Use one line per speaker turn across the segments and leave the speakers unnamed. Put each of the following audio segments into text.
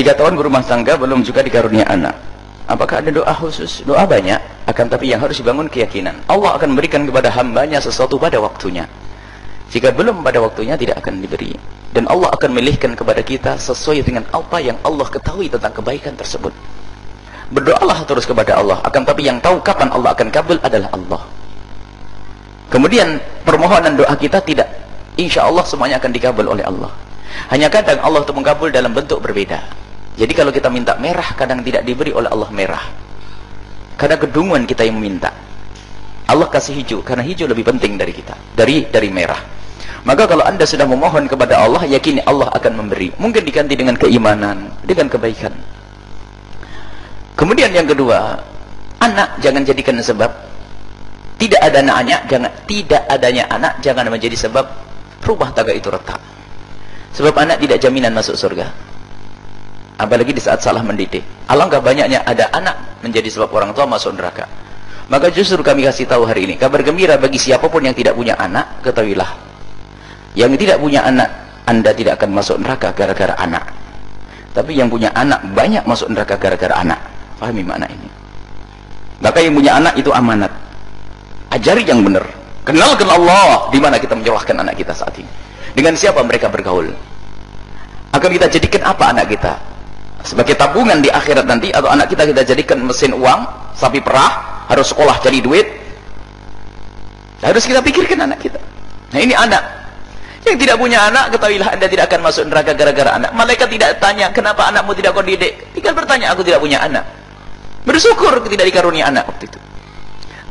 tiga tahun berumah tangga belum juga dikarunia anak. Apakah ada doa khusus? Doa banyak akan tapi yang harus dibangun keyakinan. Allah akan memberikan kepada hambanya sesuatu pada waktunya. Jika belum pada waktunya tidak akan diberi. Dan Allah akan memilihkan kepada kita sesuai dengan apa yang Allah ketahui tentang kebaikan tersebut. Berdoalah terus kepada Allah akan tapi yang tahu kapan Allah akan kabul adalah Allah. Kemudian permohonan doa kita tidak insya Allah semuanya akan dikabul oleh Allah. Hanya kadang Allah itu mengkabul dalam bentuk berbeda jadi kalau kita minta merah kadang tidak diberi oleh Allah merah. Karena kedunguan kita yang meminta. Allah kasih hijau karena hijau lebih penting dari kita. Dari dari merah. Maka kalau anda sudah memohon kepada Allah yakini Allah akan memberi. Mungkin diganti dengan keimanan dengan kebaikan. Kemudian yang kedua anak jangan jadikan sebab. Tidak ada anaknya jangan tidak adanya anak jangan menjadi sebab. Rumah tangga itu retak. Sebab anak tidak jaminan masuk surga apalagi di saat salah mendidik. Alangkah banyaknya ada anak menjadi sebab orang tua masuk neraka. Maka justru kami kasih tahu hari ini kabar gembira bagi siapa pun yang tidak punya anak ketahuilah. Yang tidak punya anak anda tidak akan masuk neraka gara-gara anak. Tapi yang punya anak banyak masuk neraka gara-gara anak. Pahami makna ini? Maka yang punya anak itu amanat. Ajari yang benar. Kenalkan Allah di mana kita menyerahkan anak kita saat ini. Dengan siapa mereka bergaul? Akan kita jadikan apa anak kita sebagai tabungan di akhirat nanti atau anak kita kita jadikan mesin uang sapi perah harus sekolah cari duit. Harus kita pikirkan anak kita. Nah ini anak. Yang tidak punya anak ketahuilah anda tidak akan masuk neraka gara-gara anak. Malaikat tidak tanya kenapa anakmu tidak kau didik? Tinggal bertanya aku tidak punya anak. Bersyukur tidak dikarunia anak waktu itu.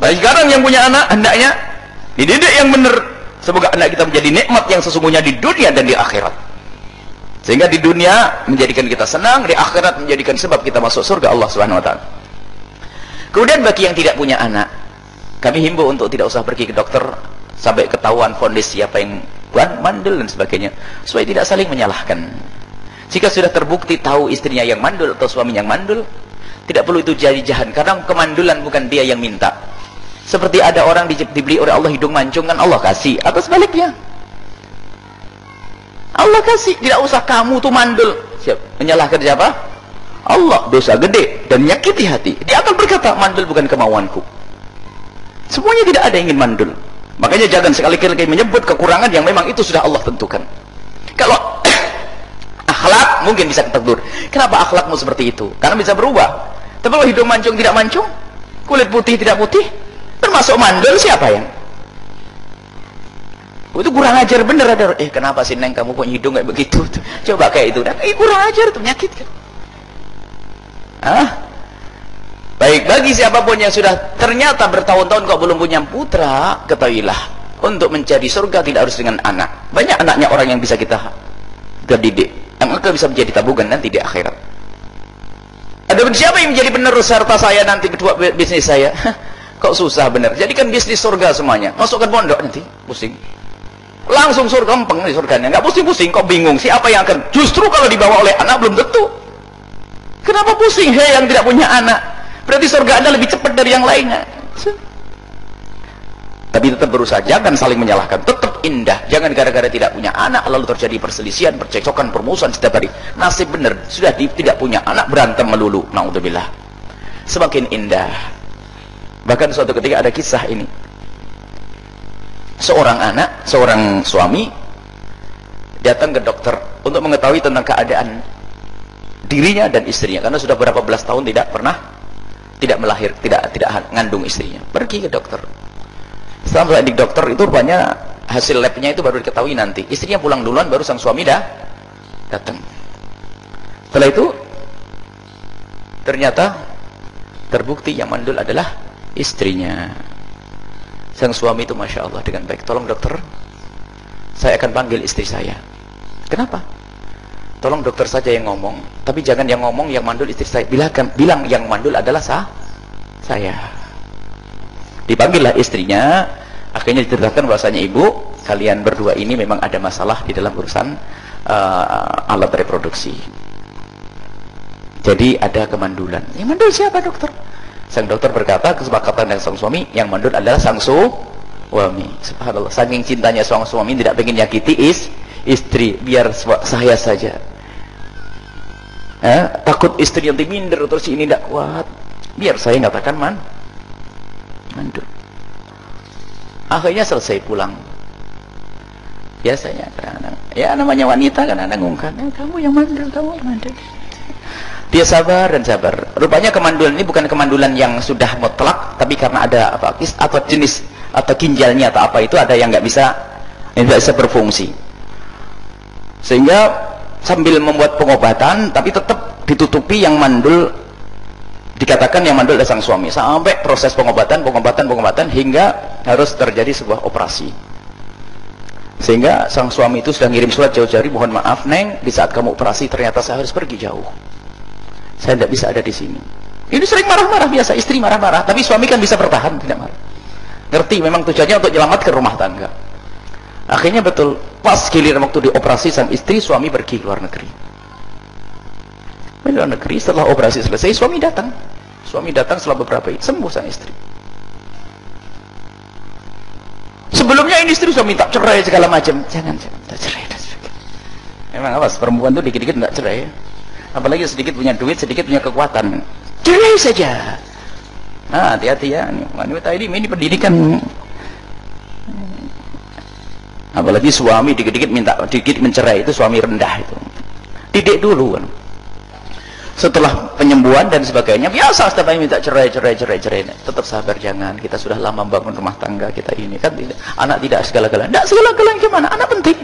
Nah sekarang yang punya anak hendaknya dididik yang benar. Semoga anak kita menjadi nikmat yang sesungguhnya di dunia dan di akhirat. Sehingga di dunia menjadikan kita senang, di akhirat menjadikan sebab kita masuk surga Allah Subhanahu wa taala. Kemudian bagi yang tidak punya anak, kami himbau untuk tidak usah pergi ke dokter sampai ketahuan fondis siapa yang mandul dan sebagainya supaya tidak saling menyalahkan. Jika sudah terbukti tahu istrinya yang mandul atau suami yang mandul, tidak perlu itu jadi jahan karena kemandulan bukan dia yang minta seperti ada orang di, dibeli oleh Allah hidung mancung kan Allah kasih atau sebaliknya Allah kasih. Tidak usah kamu tuh mandul. Siap. Menyalahkan siapa Allah dosa gede dan menyakiti hati. Dia akan berkata mandul bukan kemauanku. Semuanya tidak ada yang ingin mandul. Makanya jangan sekali-kali menyebut kekurangan yang memang itu sudah Allah tentukan. Kalau akhlak mungkin bisa ketegur kenapa akhlakmu seperti itu? Karena bisa berubah. Tapi kalau hidung mancung tidak mancung. Kulit putih tidak putih. Termasuk mandul siapa yang itu kurang ajar bener ada eh kenapa sih neng kamu punya hidung kayak begitu? Coba kayak itu. Dan eh kurang ajar itu penyakit kan ah baik bagi siapa pun yang sudah ternyata bertahun-tahun kok belum punya putra ketahuilah untuk mencari surga tidak harus dengan anak. Banyak anaknya orang yang bisa kita terdidik. Yang akan bisa menjadi tabungan nanti di akhirat. Ada siapa yang menjadi penerus harta saya nanti kedua bisnis saya? Kok susah benar jadikan bisnis surga semuanya. Masukkan pondok nanti. Pusing langsung surga empeng di surganya. Nggak pusing-pusing kok bingung siapa yang akan justru kalau dibawa oleh anak belum tentu. Kenapa pusing? Hei yang tidak punya anak. Berarti surga anda lebih cepat dari yang lainnya. Tapi tetap berusaha jangan saling menyalahkan. Tetap indah. Jangan gara-gara tidak punya anak lalu terjadi perselisihan percekcokan permusuhan setiap hari. Nasib benar sudah di, tidak punya anak berantem melulu. Naudzubillah. Semakin indah. Bahkan suatu ketika ada kisah ini seorang anak seorang suami datang ke dokter untuk mengetahui tentang keadaan dirinya dan istrinya. Karena sudah berapa belas tahun tidak pernah tidak melahir tidak tidak ngandung istrinya. Pergi ke dokter. Setelah di dokter itu rupanya hasil labnya itu baru diketahui nanti. Istrinya pulang duluan baru sang suami dah datang. Setelah itu ternyata terbukti yang mandul adalah istrinya sang suami itu Masya Allah dengan baik. Tolong dokter saya akan panggil istri saya. Kenapa? Tolong dokter saja yang ngomong. Tapi jangan yang ngomong yang mandul istri saya. Bilang, bilang yang mandul adalah sah, saya. Dipanggillah istrinya. Akhirnya diceritakan bahwasanya ibu kalian berdua ini memang ada masalah di dalam urusan uh, alat reproduksi. Jadi ada kemandulan. Yang mandul siapa dokter Sang dokter berkata kesepakatan dengan sang suami yang mandul adalah sang suami. Subhanallah. Saking cintanya sang suami tidak ingin nyakiti is istri biar saya saja. eh, takut istri nanti minder terus ini tidak kuat biar saya katakan man mandul akhirnya selesai pulang biasanya kadang-kadang ya namanya wanita kan ada ngungkap eh, kamu yang mandul kamu mandul dia sabar dan sabar. Rupanya kemandulan ini bukan kemandulan yang sudah mutlak tapi karena ada apa kis atau jenis atau ginjalnya atau apa itu ada yang nggak bisa tidak bisa berfungsi. Sehingga sambil membuat pengobatan tapi tetap ditutupi yang mandul dikatakan yang mandul adalah sang suami. Sampai proses pengobatan pengobatan pengobatan hingga harus terjadi sebuah operasi. Sehingga sang suami itu sudah ngirim surat jauh-jauh mohon maaf neng di saat kamu operasi ternyata saya harus pergi jauh saya tidak bisa ada di sini. Ini sering marah-marah biasa istri marah-marah tapi suami kan bisa bertahan tidak marah. Ngerti memang tujuannya untuk menyelamatkan rumah tangga. Akhirnya betul pas giliran waktu dioperasi sang istri suami pergi ke luar negeri. Di luar negeri setelah operasi selesai suami datang. Suami datang setelah beberapa sembuh sang istri. Sebelumnya ini istri sudah minta cerai segala macam. Jangan jangan tak cerai memang apa perempuan itu dikit-dikit tidak cerai apalagi sedikit punya duit sedikit punya kekuatan. Cerai saja. Nah hati-hati ya. Wanita ini ini pendidikan. Apalagi suami dikit-dikit minta dikit mencerai itu suami rendah itu. Didik dulu kan. Setelah penyembuhan dan sebagainya biasa setiap hari minta cerai cerai cerai cerai. Tetap sabar jangan. Kita sudah lama bangun rumah tangga kita ini. Kan tidak anak tidak segala-galanya. Tidak segala-galanya gimana? Anak penting.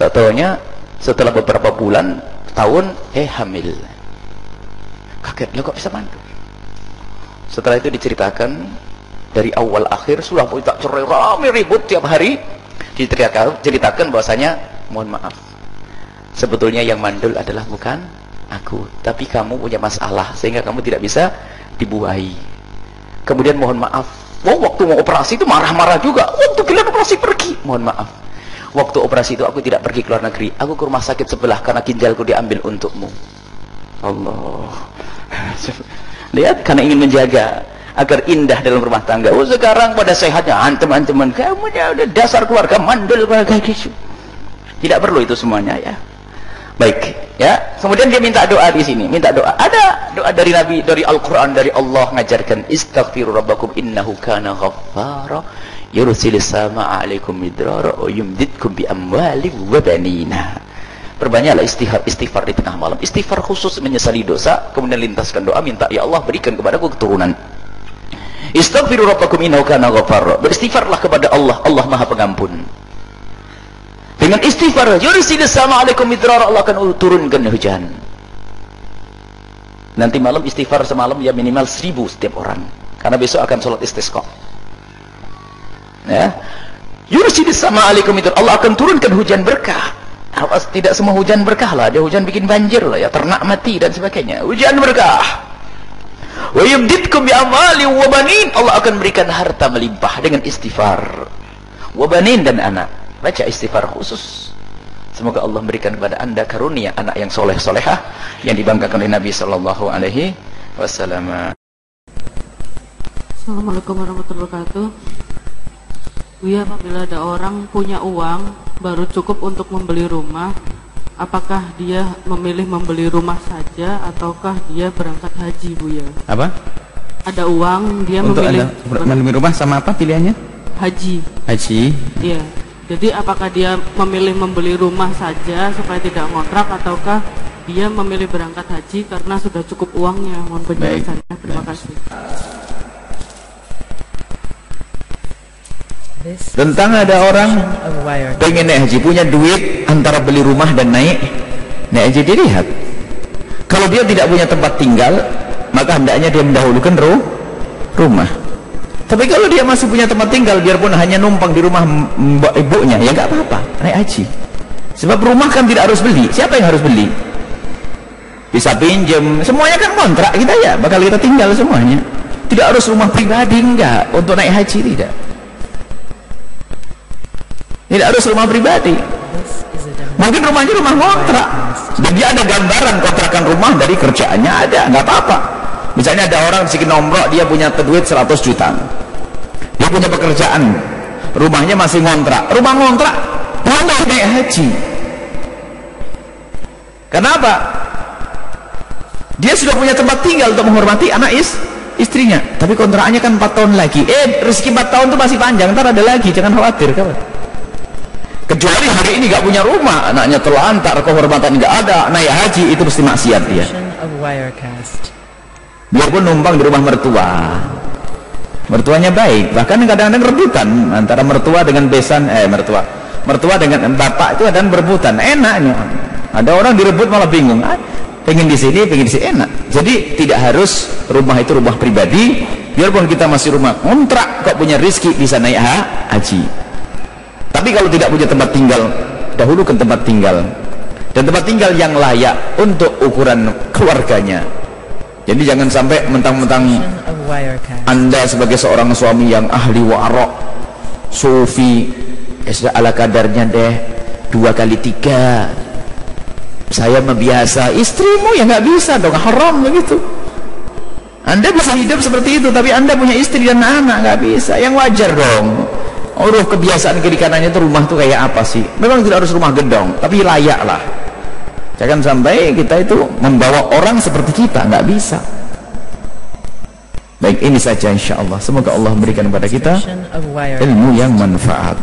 Tak tahunya setelah beberapa bulan tahun eh hamil. Kaget lo kok bisa mandu setelah itu diceritakan dari awal akhir sudah minta cerai rame ribut tiap hari. Diceritakan ceritakan bahwasanya mohon maaf sebetulnya yang mandul adalah bukan aku tapi kamu punya masalah sehingga kamu tidak bisa dibuahi. Kemudian mohon maaf oh, waktu mau operasi itu marah-marah juga. Waktu giliran operasi pergi. Mohon maaf waktu operasi itu aku tidak pergi ke luar negeri. Aku ke rumah sakit sebelah karena ginjalku diambil untukmu. Allah. Lihat karena ingin menjaga agar indah dalam rumah tangga. Oh sekarang pada sehatnya antem-anteman kamu ya udah dasar keluarga mandul keluarga gitu. Tidak perlu itu semuanya ya Baik, ya. Kemudian dia minta doa di sini, minta doa. Ada doa dari Nabi, dari Al-Qur'an, dari Allah ngajarkan istaghfiru rabbakum innahu kana ghaffara yursilis samaa'a 'alaikum midrara wa yumdidkum bi amwali wa banina. Perbanyaklah istighfar istighfar di tengah malam. Istighfar khusus menyesali dosa, kemudian lintaskan doa minta ya Allah berikan kepadaku keturunan. Istaghfiru rabbakum innahu kana ghaffara. Beristighfarlah kepada Allah, Allah Maha Pengampun dengan istighfar. Yursilis sama alaikum midrar Allah akan turunkan hujan. Nanti malam istighfar semalam ya minimal seribu setiap orang. Karena besok akan sholat istisqa. Ya. Yursilis sama alaikum midrar Allah akan turunkan hujan berkah. Awas tidak semua hujan berkah lah. Ada hujan bikin banjir lah ya ternak mati dan sebagainya. Hujan berkah. Wa yumditkum bi amali wa banin. Allah akan berikan harta melimpah dengan istighfar. Wa banin dan anak baca istighfar khusus. Semoga Allah memberikan kepada anda karunia anak yang soleh solehah yang dibanggakan oleh Nabi Sallallahu Alaihi Wasallam.
Assalamualaikum warahmatullahi wabarakatuh. Buya apabila ada orang punya uang baru cukup untuk membeli rumah apakah dia memilih membeli rumah saja ataukah dia berangkat haji Buya?
Apa?
ada uang dia
untuk
memilih
anda membeli rumah sama apa pilihannya?
haji.
Haji.
Iya jadi apakah dia memilih membeli rumah saja supaya tidak ngontrak ataukah dia memilih berangkat haji karena sudah cukup uangnya? Mohon penjelasannya. Terima kasih.
Tentang ada orang pengen naik haji punya duit antara beli rumah dan naik naik haji dilihat. Kalau dia tidak punya tempat tinggal, maka hendaknya dia mendahulukan rumah. Tapi kalau dia masih punya tempat tinggal biarpun hanya numpang di rumah ibunya ya nggak apa-apa naik haji. Sebab rumah kan tidak harus beli. Siapa yang harus beli? Bisa pinjam. Semuanya kan kontrak kita ya, bakal kita tinggal semuanya. Tidak harus rumah pribadi enggak untuk naik haji tidak. Tidak harus rumah pribadi. Mungkin rumahnya rumah kontrak. Dan dia ada gambaran kontrakan rumah dari kerjaannya ada, nggak apa-apa. Misalnya ada orang sedikit nomrok dia punya duit 100 juta. Dia punya pekerjaan. Rumahnya masih ngontrak. Rumah ngontrak boleh naik haji. Kenapa? Dia sudah punya tempat tinggal untuk menghormati anak is istrinya. Tapi kontraknya kan 4 tahun lagi. Eh, rezeki 4 tahun itu masih panjang, ntar ada lagi, jangan khawatir, kawan. Kecuali hari ini gak punya rumah, anaknya terlantar, kehormatan gak ada, naik haji, itu mesti maksiat dia. Biarpun numpang di rumah mertua. Mertuanya baik, bahkan kadang-kadang rebutan antara mertua dengan besan, eh mertua. Mertua dengan bapak itu kadang berebutan, enaknya. Ada orang direbut malah bingung. Ah, pengen di sini, pengen di sini enak. Jadi tidak harus rumah itu rumah pribadi. Biarpun kita masih rumah kontrak, kok punya rizki bisa naik ha, haji. Tapi kalau tidak punya tempat tinggal, dahulukan tempat tinggal. Dan tempat tinggal yang layak untuk ukuran keluarganya. Jadi jangan sampai mentang-mentang Anda sebagai seorang suami yang ahli warok, sufi, ya ala kadarnya deh, dua kali tiga. Saya membiasa, istrimu ya nggak bisa dong, haram begitu. Anda bisa hidup seperti itu, tapi Anda punya istri dan anak nggak bisa. Yang wajar dong. Uruh kebiasaan kiri kanannya itu rumah tuh kayak apa sih? Memang tidak harus rumah gedong, tapi layak lah. Jangan sampai kita itu membawa orang seperti kita, nggak bisa. Baik, ini saja insya Allah. Semoga Allah berikan kepada kita ilmu yang manfaat.